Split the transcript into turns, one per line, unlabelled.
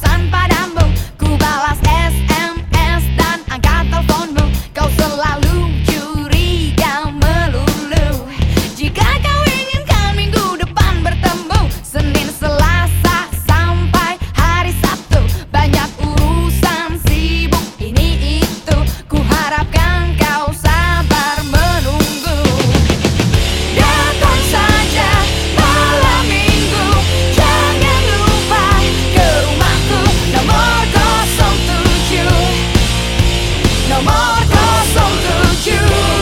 San Parambo. more cause so could you